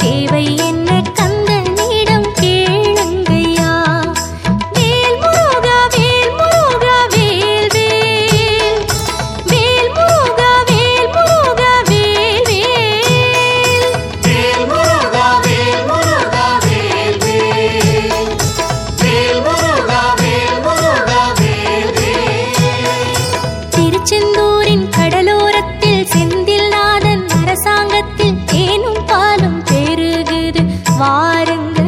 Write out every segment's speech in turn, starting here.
சேவை என்ன yarın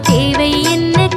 தேவை என்ன